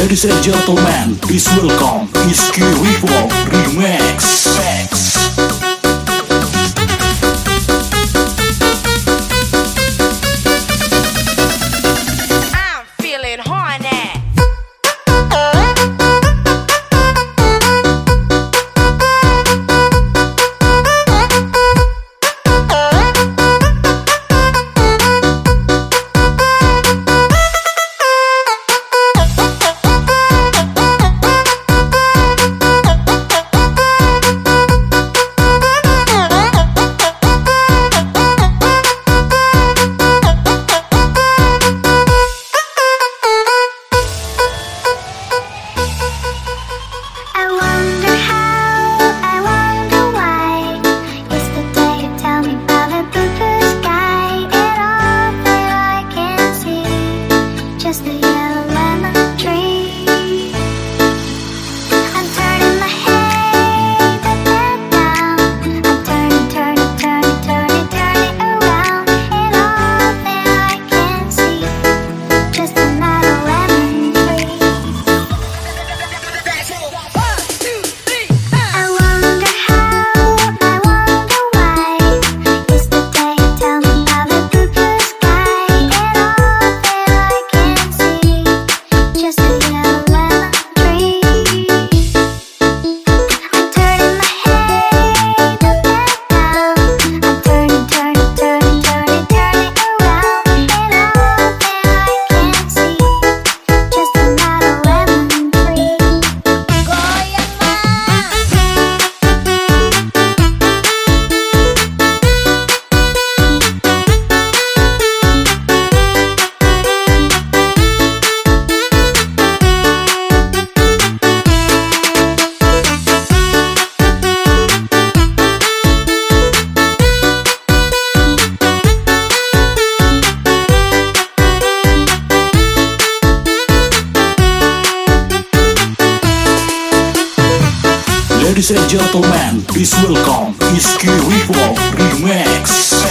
Ladies and gentlemen, please welcome Iski Revolve Remix. Ladies and gentlemen, please welcome Iski Revolve Remix.